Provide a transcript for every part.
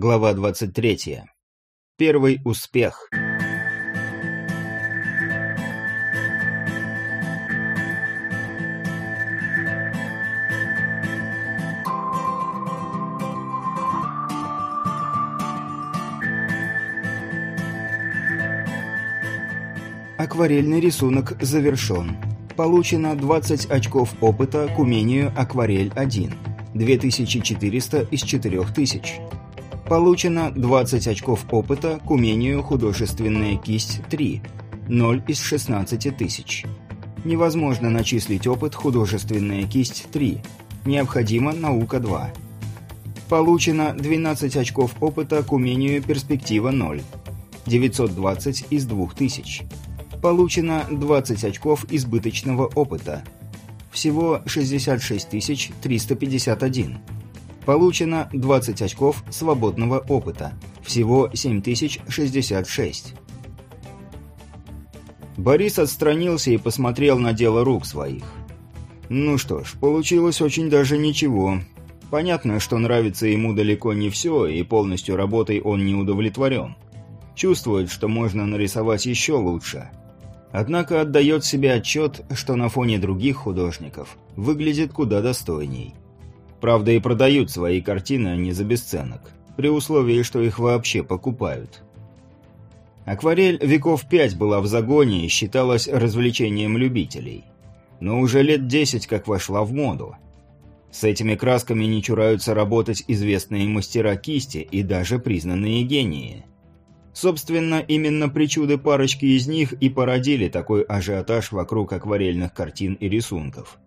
Глава 23. Первый успех. Акварельный рисунок завершен. Получено 20 очков опыта к умению «Акварель-1». 2400 из 4000. Получено 20 очков опыта к умению «Художественная кисть 3». 0 из 16 тысяч. Невозможно начислить опыт «Художественная кисть 3». Необходима наука 2. Получено 12 очков опыта к умению «Перспектива 0». 920 из 2000. Получено 20 очков избыточного опыта. Всего 66 351. Получено 20 очков свободного опыта. Всего 7066. Борис отстранился и посмотрел на дело рук своих. Ну что ж, получилось очень даже ничего. Понятно, что нравится ему далеко не все, и полностью работой он не удовлетворен. Чувствует, что можно нарисовать еще лучше. Однако отдает себе отчет, что на фоне других художников выглядит куда достойней. Правда, и продают свои картины они за бесценок, при условии, что их вообще покупают. Акварель веков пять была в загоне и считалась развлечением любителей. Но уже лет десять как вошла в моду. С этими красками не чураются работать известные мастера кисти и даже признанные гении – Собственно, именно причуды парочки из них и породили такой ажиотаж вокруг акварельных картин и рисунков.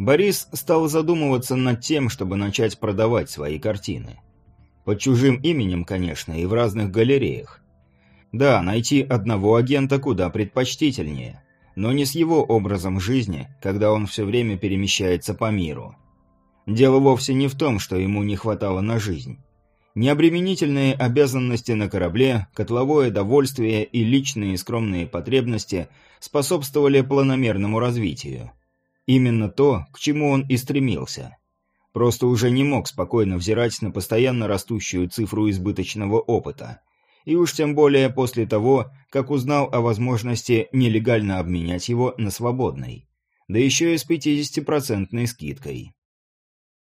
Борис стал задумываться над тем, чтобы начать продавать свои картины. Под чужим именем, конечно, и в разных галереях. Да, найти одного агента куда предпочтительнее, но не с его образом жизни, когда он все время перемещается по миру. Дело вовсе не в том, что ему не хватало на жизнь. Необременительные обязанности на корабле, котловое довольствие и личные скромные потребности способствовали планомерному развитию. Именно то, к чему он и стремился. Просто уже не мог спокойно взирать на постоянно растущую цифру избыточного опыта. И уж тем более после того, как узнал о возможности нелегально обменять его на свободный. Да еще и с 50% скидкой.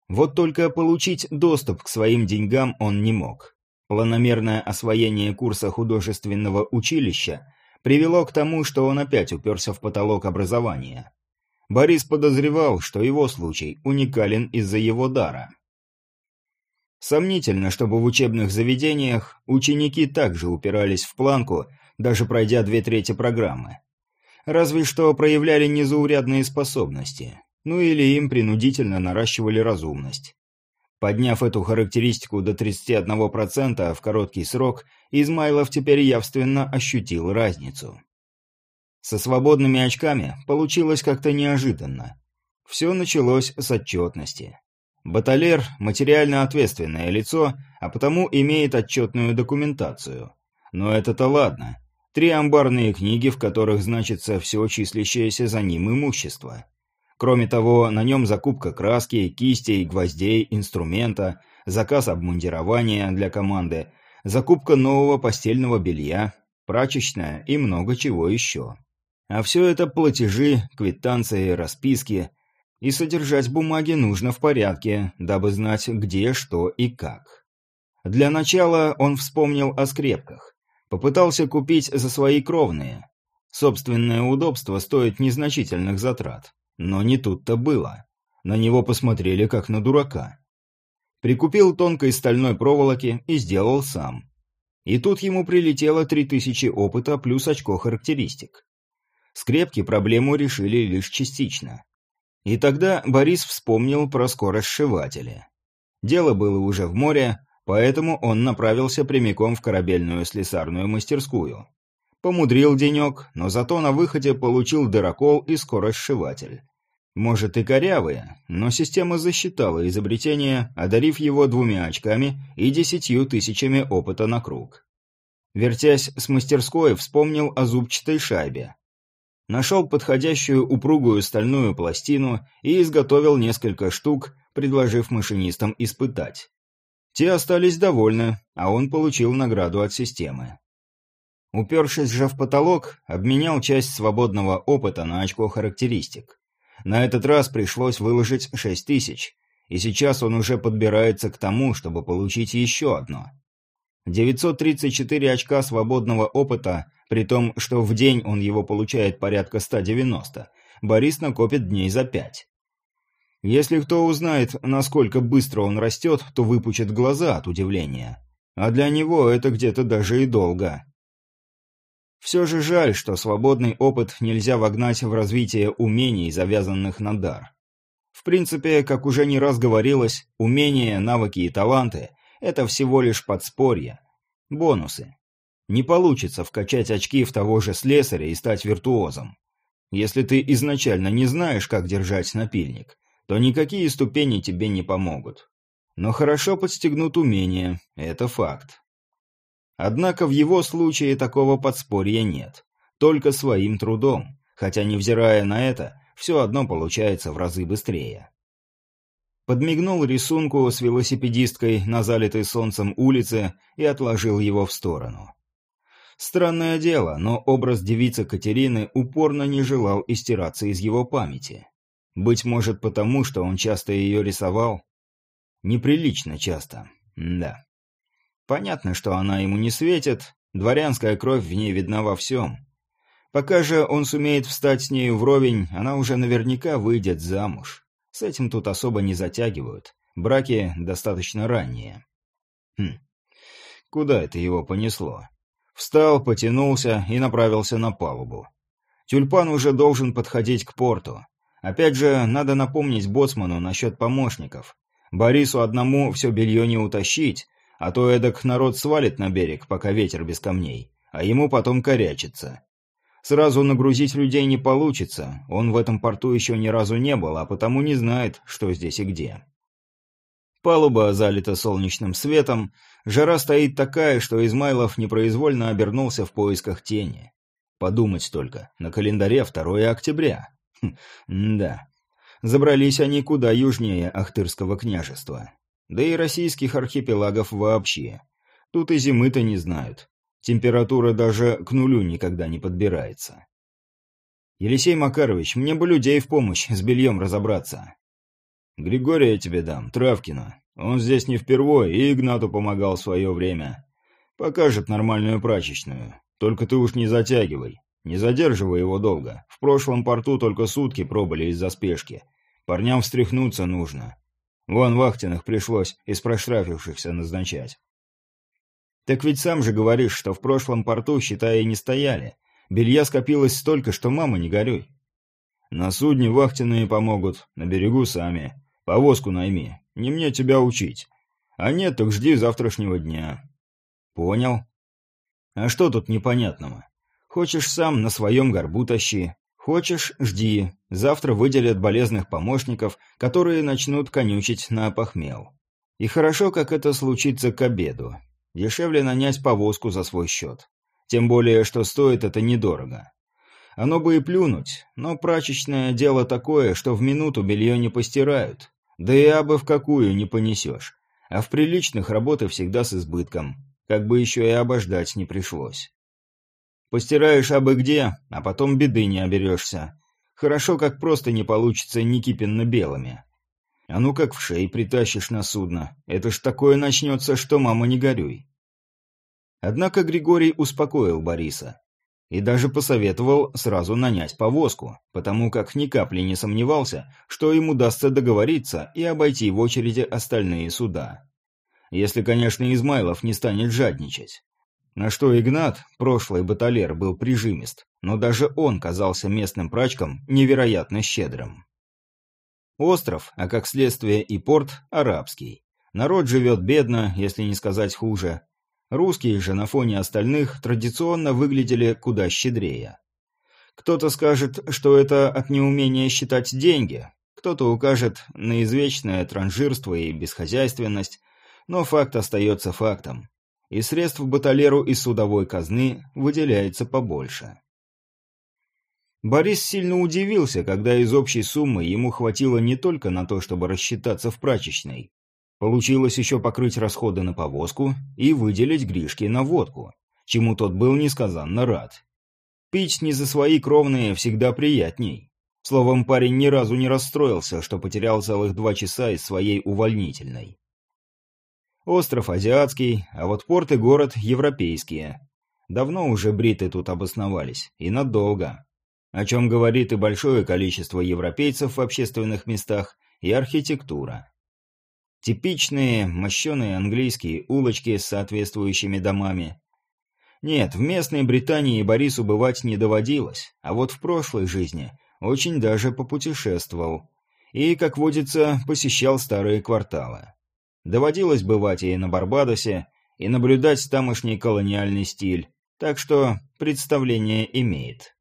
Вот только получить доступ к своим деньгам он не мог. Планомерное освоение курса художественного училища привело к тому, что он опять уперся в потолок образования. Борис подозревал, что его случай уникален из-за его дара. Сомнительно, чтобы в учебных заведениях ученики также упирались в планку, даже пройдя две трети программы. Разве что проявляли незаурядные способности ну или им принудительно наращивали разумность. Подняв эту характеристику до 31% в короткий срок, Измайлов теперь явственно ощутил разницу. Со свободными очками получилось как-то неожиданно. Все началось с отчетности. Баталер – материально ответственное лицо, а потому имеет отчетную документацию. Но это-то ладно. Три амбарные книги, в которых значится все числящееся за ним имущество. Кроме того, на нем закупка краски, кистей, гвоздей, инструмента, заказ обмундирования для команды, закупка нового постельного белья, прачечная и много чего еще. А все это платежи, квитанции, расписки. И содержать бумаги нужно в порядке, дабы знать, где, что и как. Для начала он вспомнил о скрепках. Попытался купить за свои кровные. Собственное удобство стоит незначительных затрат. Но не тут-то было. На него посмотрели как на дурака. Прикупил тонкой стальной проволоки и сделал сам. И тут ему прилетело 3000 опыта плюс очко характеристик. Скрепки проблему решили лишь частично. И тогда Борис вспомнил про скоросшиватели. Дело было уже в море, поэтому он направился прямиком в корабельную слесарную мастерскую. Помудрил денек, но зато на выходе получил дырокол и скоросшиватель. Может и корявые, но система засчитала изобретение, одарив его двумя очками и десятью тысячами опыта на круг. Вертясь с мастерской, вспомнил о зубчатой шайбе. Нашел подходящую упругую стальную пластину и изготовил несколько штук, предложив машинистам испытать. Те остались довольны, а он получил награду от системы. Упершись же в потолок, обменял часть свободного опыта на очко характеристик. На этот раз пришлось выложить 6 тысяч, и сейчас он уже подбирается к тому, чтобы получить еще одно. 934 очка свободного опыта, при том, что в день он его получает порядка 190, Борис накопит дней за 5. Если кто узнает, насколько быстро он растет, то выпучит глаза от удивления. А для него это где-то даже и долго. Все же жаль, что свободный опыт нельзя вогнать в развитие умений, завязанных на дар. В принципе, как уже не раз говорилось, умения, навыки и таланты – это всего лишь подспорье. Бонусы. Не получится вкачать очки в того же слесаря и стать виртуозом. Если ты изначально не знаешь, как держать напильник, то никакие ступени тебе не помогут. Но хорошо подстегнут умения, это факт. Однако в его случае такого подспорья нет. Только своим трудом, хотя, невзирая на это, все одно получается в разы быстрее. Подмигнул рисунку с велосипедисткой на залитой солнцем улице и отложил его в сторону. Странное дело, но образ девицы Катерины упорно не желал истираться из его памяти. Быть может потому, что он часто ее рисовал? Неприлично часто, да. Понятно, что она ему не светит, дворянская кровь в ней видна во всем. Пока же он сумеет встать с нею вровень, она уже наверняка выйдет замуж. С этим тут особо не затягивают. Браки достаточно ранние. Хм. Куда это его понесло? Встал, потянулся и направился на палубу. Тюльпан уже должен подходить к порту. Опять же, надо напомнить боцману насчет помощников. Борису одному все белье не утащить, а то эдак народ свалит на берег, пока ветер без камней, а ему потом корячится. Сразу нагрузить людей не получится, он в этом порту еще ни разу не был, а потому не знает, что здесь и где. Палуба залита солнечным светом, жара стоит такая, что Измайлов непроизвольно обернулся в поисках тени. Подумать только, на календаре 2 октября. Хм, да. Забрались они куда южнее Ахтырского княжества. Да и российских архипелагов вообще. Тут и зимы-то не знают. Температура даже к нулю никогда не подбирается. «Елисей Макарович, мне бы людей в помощь с бельем разобраться». «Григория тебе дам, Травкина. Он здесь не впервой, и Игнату помогал в свое время. Покажет нормальную прачечную. Только ты уж не затягивай. Не задерживай его долго. В прошлом порту только сутки пробыли из-за спешки. Парням встряхнуться нужно. Вон вахтенных пришлось из проштрафившихся назначать. Так ведь сам же говоришь, что в прошлом порту, считай, и не стояли. Белья скопилось столько, что мама не горюй. На судне вахтенные помогут, на берегу сами. Повозку найми, не мне тебя учить. А нет, так жди завтрашнего дня. Понял. А что тут непонятного? Хочешь сам, на своем горбу тащи. Хочешь – жди. Завтра выделят болезных помощников, которые начнут конючить на похмел. И хорошо, как это случится к обеду. Дешевле нанять повозку за свой счет. Тем более, что стоит это недорого. Оно бы и плюнуть, но прачечное дело такое, что в минуту белье не постирают. Да и абы в какую не понесешь. А в приличных работы всегда с избытком. Как бы еще и обождать не пришлось. Постираешь абы где, а потом беды не оберешься. Хорошо, как просто не получится никипенно-белыми. А ну как в шее притащишь на судно. Это ж такое начнется, что мама не горюй. Однако Григорий успокоил Бориса. И даже посоветовал сразу нанять повозку, потому как ни капли не сомневался, что ему удастся договориться и обойти в очереди остальные суда. Если, конечно, Измайлов не станет жадничать. На что Игнат, прошлый баталер, был прижимист, но даже он казался местным прачкам невероятно щедрым. Остров, а как следствие и порт, арабский. Народ живет бедно, если не сказать хуже. Русские же на фоне остальных традиционно выглядели куда щедрее. Кто-то скажет, что это от неумения считать деньги, кто-то укажет на извечное транжирство и бесхозяйственность, но факт остается фактом и средств баталеру из судовой казны выделяется побольше. Борис сильно удивился, когда из общей суммы ему хватило не только на то, чтобы рассчитаться в прачечной, Получилось еще покрыть расходы на повозку и выделить Гришке на водку, чему тот был несказанно рад. Пить не за свои кровные всегда приятней. Словом, парень ни разу не расстроился, что потерял целых два часа из своей увольнительной. Остров азиатский, а вот порт и город европейские. Давно уже бриты тут обосновались, и надолго. О чем говорит и большое количество европейцев в общественных местах, и архитектура. Типичные, мощеные английские улочки с соответствующими домами. Нет, в местной Британии Борису бывать не доводилось, а вот в прошлой жизни очень даже попутешествовал. И, как водится, посещал старые кварталы. Доводилось бывать и на Барбадосе, и наблюдать тамошний колониальный стиль, так что представление имеет.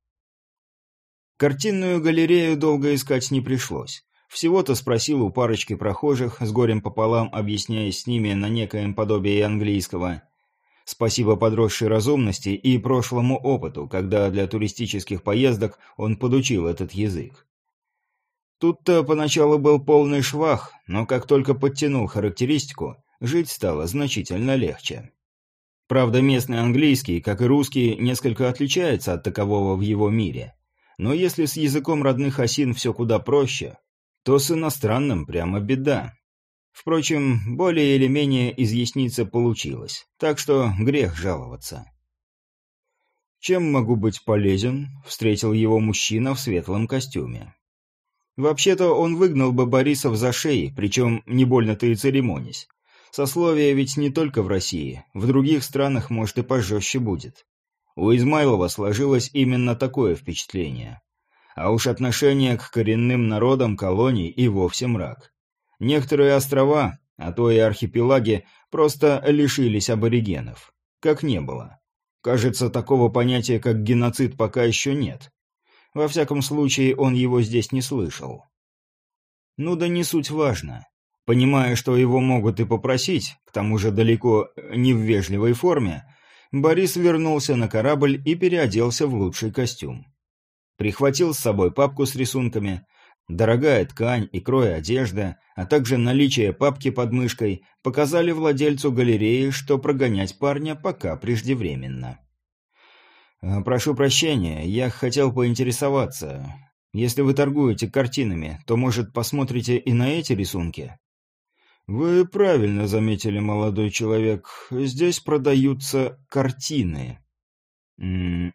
Картинную галерею долго искать не пришлось. Всего-то спросил у парочки прохожих, с горем пополам объясняясь с ними на некоем подобии английского. Спасибо подросшей разумности и прошлому опыту, когда для туристических поездок он подучил этот язык. Тут-то поначалу был полный швах, но как только подтянул характеристику, жить стало значительно легче. Правда, местный английский, как и русский, несколько отличается от такового в его мире. Но если с языком родных осин все куда проще, то с иностранным прямо беда. Впрочем, более или менее изъясниться получилось, так что грех жаловаться. «Чем могу быть полезен?» — встретил его мужчина в светлом костюме. Вообще-то он выгнал бы Борисов за шеи, причем не больно-то и церемонясь. Сословие ведь не только в России, в других странах, может, и пожестче будет. У Измайлова сложилось именно такое впечатление. А уж отношение к коренным народам колоний и вовсе мрак. Некоторые острова, а то и архипелаги, просто лишились аборигенов. Как не было. Кажется, такого понятия, как геноцид, пока еще нет. Во всяком случае, он его здесь не слышал. Ну да не суть важно. Понимая, что его могут и попросить, к тому же далеко не в вежливой форме, Борис вернулся на корабль и переоделся в лучший костюм. Прихватил с собой папку с рисунками, дорогая ткань и крой одежды, а также наличие папки под мышкой показали владельцу галереи, что прогонять парня пока преждевременно. «Э, «Прошу прощения, я хотел поинтересоваться. Если вы торгуете картинами, то, может, посмотрите и на эти рисунки?» «Вы правильно заметили, молодой человек. Здесь продаются картины». «М -м,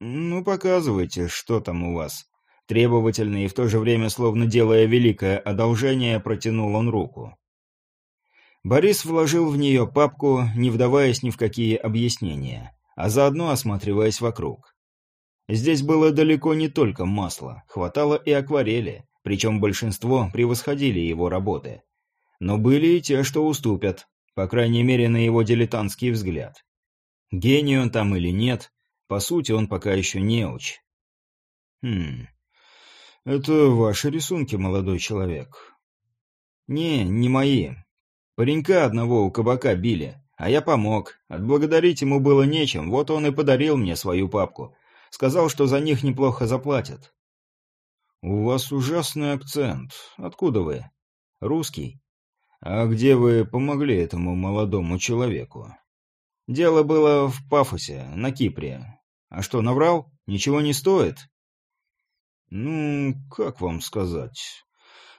«Ну, показывайте, что там у вас». Требовательно и в то же время, словно делая великое одолжение, протянул он руку. Борис вложил в нее папку, не вдаваясь ни в какие объяснения, а заодно осматриваясь вокруг. Здесь было далеко не только масло, хватало и акварели, причем большинство превосходили его работы. Но были и те, что уступят, по крайней мере, на его дилетантский взгляд. Гений он там или нет, по сути, он пока еще неуч. Хм... Это ваши рисунки, молодой человек. Не, не мои. Паренька одного у кабака били, а я помог. Отблагодарить ему было нечем, вот он и подарил мне свою папку. Сказал, что за них неплохо заплатят. У вас ужасный акцент. Откуда вы? Русский. А где вы помогли этому молодому человеку? Дело было в Пафосе, на Кипре. А что, наврал? Ничего не стоит? Ну, как вам сказать?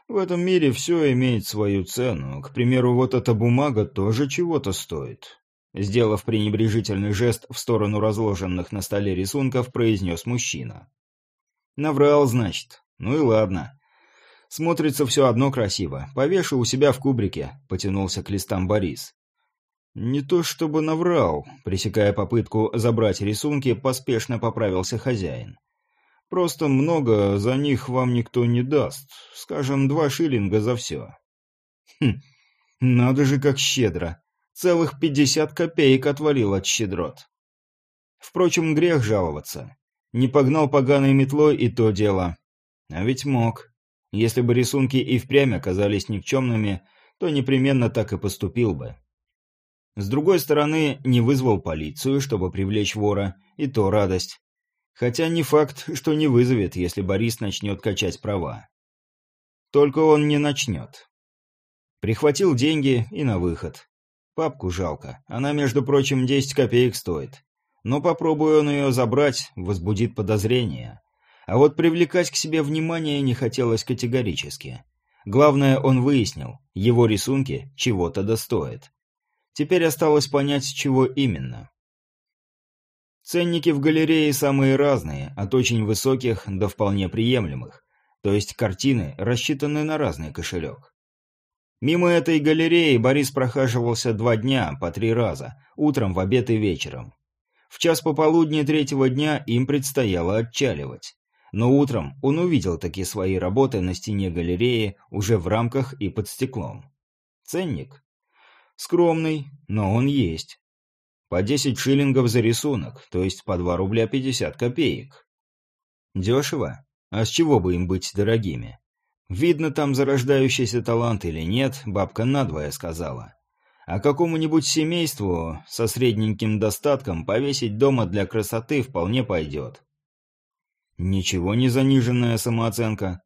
В этом мире все имеет свою цену. К примеру, вот эта бумага тоже чего-то стоит. Сделав пренебрежительный жест в сторону разложенных на столе рисунков, произнес мужчина. Наврал, значит. Ну и ладно. Смотрится все одно красиво. Повешу у себя в кубрике, потянулся к листам Борис. «Не то чтобы наврал», — пресекая попытку забрать рисунки, поспешно поправился хозяин. «Просто много за них вам никто не даст. Скажем, два шиллинга за все». «Хм, надо же как щедро. Целых пятьдесят копеек отвалил от щедрот». Впрочем, грех жаловаться. Не погнал поганой метлой и то дело. А ведь мог. Если бы рисунки и впрямь оказались никчемными, то непременно так и поступил бы. С другой стороны, не вызвал полицию, чтобы привлечь вора, и то радость. Хотя не факт, что не вызовет, если Борис начнет качать права. Только он не начнет. Прихватил деньги и на выход. Папку жалко, она, между прочим, 10 копеек стоит. Но попробую он ее забрать, возбудит подозрения. А вот привлекать к себе внимание не хотелось категорически. Главное, он выяснил, его рисунки чего-то достоят. Теперь осталось понять, чего именно. Ценники в галерее самые разные, от очень высоких до вполне приемлемых. То есть картины рассчитаны на разный кошелек. Мимо этой галереи Борис прохаживался два дня, по три раза, утром, в обед и вечером. В час пополудни третьего дня им предстояло отчаливать. Но утром он увидел такие свои работы на стене галереи уже в рамках и под стеклом. Ценник? Скромный, но он есть. По 10 шиллингов за рисунок, то есть по 2 рубля 50 копеек. Дешево? А с чего бы им быть дорогими? Видно там зарождающийся талант или нет, бабка надвое сказала. А какому-нибудь семейству со средненьким достатком повесить дома для красоты вполне пойдет. Ничего не заниженная самооценка.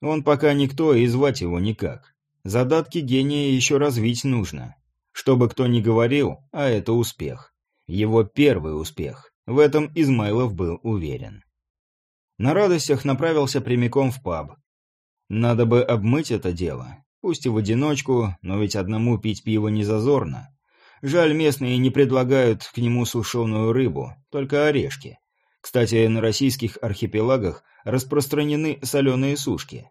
Он пока никто и звать его никак. Задатки гения еще развить нужно. Чтобы кто ни говорил, а это успех. Его первый успех. В этом Измайлов был уверен. На радостях направился прямиком в паб. Надо бы обмыть это дело. Пусть и в одиночку, но ведь одному пить пиво не зазорно. Жаль, местные не предлагают к нему сушеную рыбу, только орешки. Кстати, на российских архипелагах распространены соленые сушки.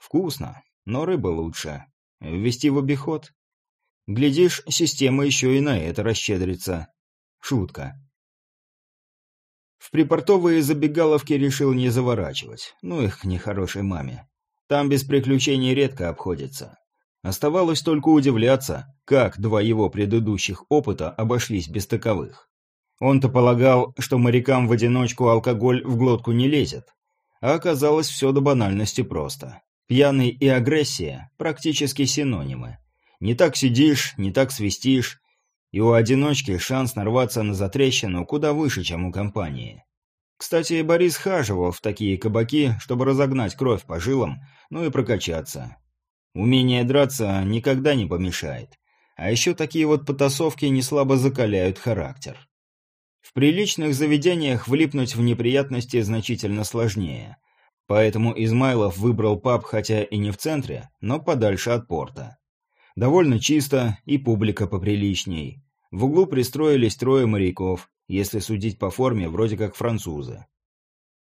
Вкусно, но рыба лучше. Ввести в обиход? Глядишь, система еще и на это расщедрится. Шутка. В припортовые забегаловки решил не заворачивать. Ну их к нехорошей маме. Там без приключений редко обходится. Оставалось только удивляться, как два его предыдущих опыта обошлись без таковых. Он-то полагал, что морякам в одиночку алкоголь в глотку не лезет. А оказалось все до банальности просто. Пьяный и агрессия – практически синонимы. Не так сидишь, не так свистишь, и у одиночки шанс нарваться на затрещину куда выше, чем у компании. Кстати, Борис хаживал в такие кабаки, чтобы разогнать кровь по жилам, ну и прокачаться. Умение драться никогда не помешает. А еще такие вот потасовки неслабо закаляют характер. В приличных заведениях влипнуть в неприятности значительно сложнее. Поэтому Измайлов выбрал паб хотя и не в центре, но подальше от порта. Довольно чисто и публика поприличней. В углу пристроились трое моряков, если судить по форме, вроде как французы.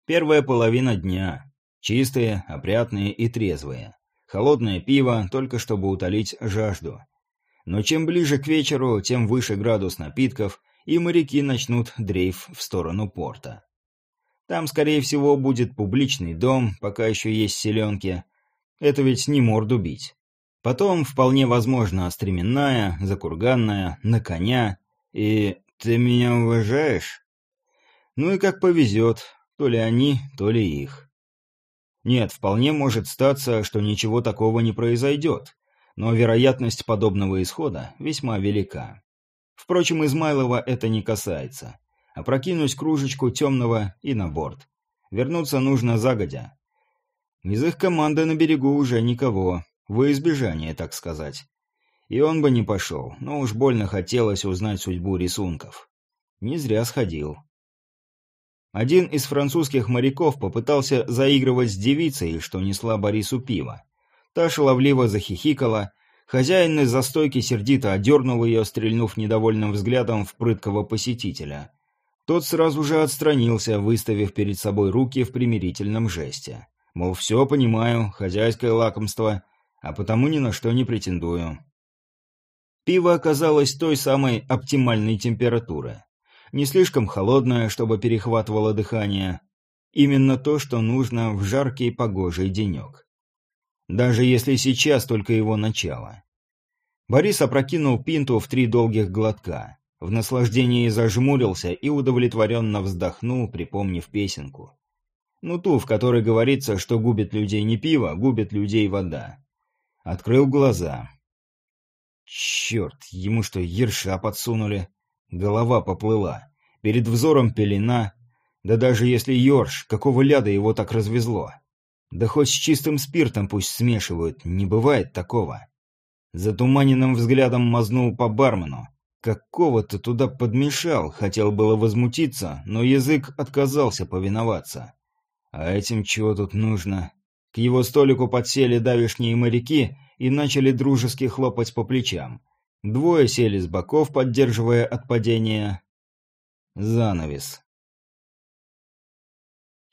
Первая половина дня. Чистые, опрятные и трезвые. Холодное пиво, только чтобы утолить жажду. Но чем ближе к вечеру, тем выше градус напитков, и моряки начнут дрейф в сторону порта. Там, скорее всего, будет публичный дом, пока еще есть селенки. Это ведь не морду бить. Потом, вполне возможно, стременная, закурганная, на коня. И ты меня уважаешь? Ну и как повезет, то ли они, то ли их. Нет, вполне может статься, что ничего такого не произойдет, но вероятность подобного исхода весьма велика. Впрочем, Измайлова это не касается. Опрокинуть кружечку темного и на борт. Вернуться нужно загодя. Из их команды на берегу уже никого, во избежание, так сказать. И он бы не пошел, но уж больно хотелось узнать судьбу рисунков. Не зря сходил. Один из французских моряков попытался заигрывать с девицей, что несла Борису пиво. Та шаловливо захихикала, Хозяин из-за стойки сердито одернул ее, стрельнув недовольным взглядом в прыткого посетителя. Тот сразу же отстранился, выставив перед собой руки в примирительном жесте. Мол, все понимаю, хозяйское лакомство, а потому ни на что не претендую. Пиво оказалось той самой оптимальной температуры. Не слишком холодное, чтобы перехватывало дыхание. Именно то, что нужно в жаркий погожий денек. Даже если сейчас только его начало. Борис опрокинул пинту в три долгих глотка. В наслаждении зажмурился и удовлетворенно вздохнул, припомнив песенку. Ну ту, в которой говорится, что губит людей не пиво, губит людей вода. Открыл глаза. Черт, ему что, ерша подсунули? Голова поплыла. Перед взором пелена. Да даже если ерш, какого ляда его так развезло? Да хоть с чистым спиртом пусть смешивают, не бывает такого. Затуманенным взглядом мазнул по бармену. Какого ты туда подмешал? Хотел было возмутиться, но язык отказался повиноваться. А этим чего тут нужно? К его столику подсели давишние моряки и начали дружески хлопать по плечам. Двое сели с боков, поддерживая от падения. Занавес.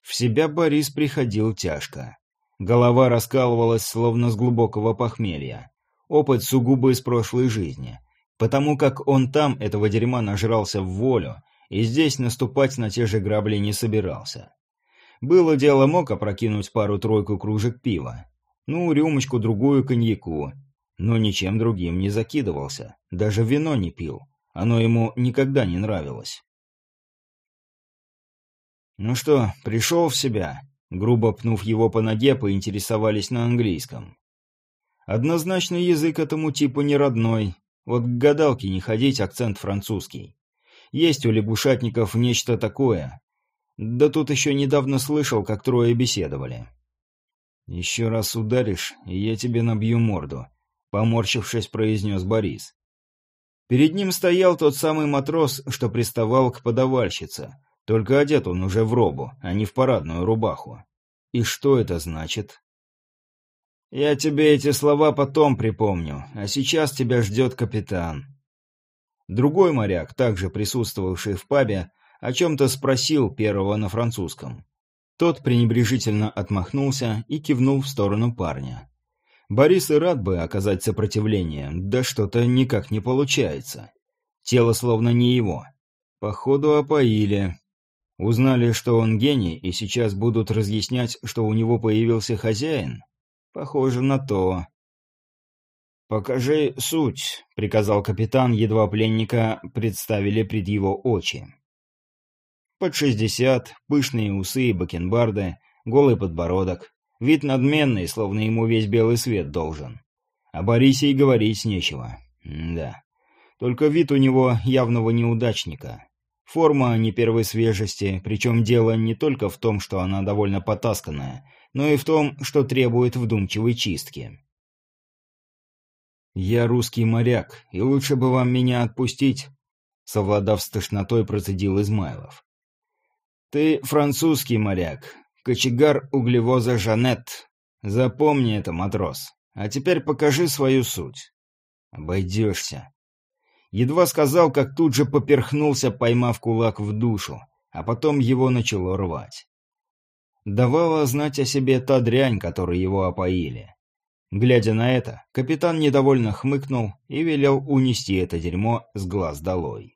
В себя Борис приходил тяжко. Голова раскалывалась, словно с глубокого похмелья. Опыт сугубо из прошлой жизни. Потому как он там этого дерьма нажрался в волю, и здесь наступать на те же грабли не собирался. Было дело мог опрокинуть пару-тройку кружек пива. Ну, рюмочку-другую коньяку. Но ничем другим не закидывался. Даже вино не пил. Оно ему никогда не нравилось. «Ну что, пришел в себя?» Грубо пнув его по ноге, поинтересовались на английском. Однозначно язык этому типу не родной. Вот к гадалке не ходить, акцент французский. Есть у лягушатников нечто такое, да тут еще недавно слышал, как трое беседовали. «Еще раз ударишь, и я тебе набью морду», — поморщившись, произнес Борис. Перед ним стоял тот самый матрос, что приставал к подавальщице, только одет он уже в робу, а не в парадную рубаху. И что это значит? «Я тебе эти слова потом припомню, а сейчас тебя ждет капитан». Другой моряк, также присутствовавший в пабе, о чем-то спросил первого на французском. Тот пренебрежительно отмахнулся и кивнул в сторону парня. Борис и рад бы оказать сопротивление, да что-то никак не получается. Тело словно не его. Походу опоили. Узнали, что он гений, и сейчас будут разъяснять, что у него появился хозяин? Похоже на то. «Покажи суть», — приказал капитан, едва пленника представили пред его очи. Под шестьдесят, пышные усы и бакенбарды, голый подбородок. Вид надменный, словно ему весь белый свет должен. О Борисе и говорить нечего. М да. Только вид у него явного неудачника. Форма не первой свежести, причем дело не только в том, что она довольно потасканная, но и в том, что требует вдумчивой чистки. «Я русский моряк, и лучше бы вам меня отпустить», — совладав с тошнотой, процедил Измайлов. Ты французский моряк, кочегар углевоза Жанет. Запомни это, матрос. А теперь покажи свою суть. Обойдешься. Едва сказал, как тут же поперхнулся, поймав кулак в душу, а потом его начало рвать. Давала знать о себе та дрянь, которой его опоили. Глядя на это, капитан недовольно хмыкнул и велел унести это дерьмо с глаз долой.